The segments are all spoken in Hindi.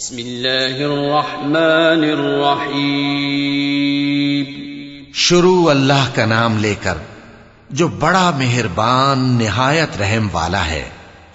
बिस्मिल्लाहिर्रहमानिर्रहीम शुरू अल्लाह का नाम लेकर जो बड़ा मेहरबान निहायत रहम वाला है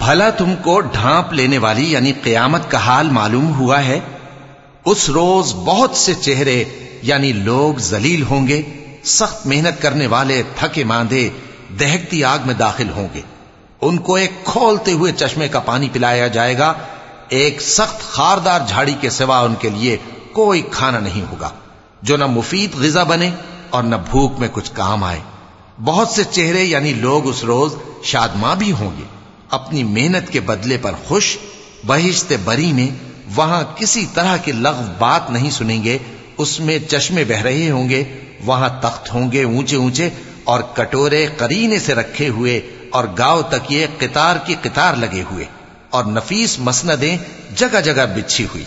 भला तुमको ढांप लेने वाली यानी कयामत का हाल मालूम हुआ है उस रोज बहुत से चेहरे यानी लोग जलील होंगे सख्त मेहनत करने वाले थके मांदे दहकती आग में दाखिल होंगे उनको एक खोलते हुए चश्मे का पानी पिलाया जाएगा एक सख्त खारदार झाड़ी के सिवा उनके लिए कोई खाना नहीं होगा, जो न मुफीद गिजा बने और न भूख में कुछ काम आए। बहुत से चेहरे यानी लोग उस रोज शादमा भी होंगे। अपनी मेहनत के बदले पर खुश, बहिश्ते बरी में वहाँ किसी तरह की लग बात नहीं सुनेंगे, उसमें चश्मे बह रहे होंगे, वहाँ तख्त होंगे ऊँचे ऊँचे और कटोरे करीने से रखे हुए और गाँव तक ये कितार की कितार लगे हुए। और नफीस मसनदें जगह जगह बिछी हुई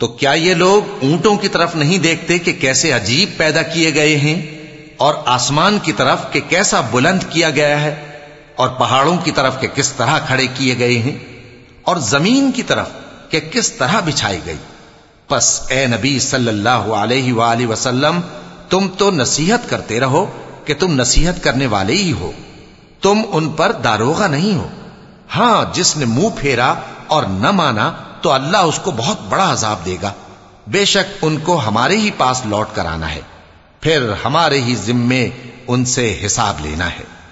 तो क्या ये लोग ऊंटों की तरफ नहीं देखते कि कैसे अजीब पैदा किए गए हैं और आसमान की तरफ कि कैसा बुलंद किया गया है और पहाड़ों की तरफ के किस तरह खड़े किए गए हैं और जमीन की तरफ के किस तरह बिछाई गई बस ए नबी सल्लल्लाहु वसल्लम, तुम तो नसीहत करते रहो कि तुम नसीहत करने वाले ही हो। तुम उन पर दारोगा नहीं हो। हाँ, जिसने मुँह फेरा और न माना तो अल्लाह उसको बहुत बड़ा अजाब देगा। बेशक उनको हमारे ही पास लौट कर आना है। फिर हमारे ही जिम्मे उनसे हिसाब लेना है।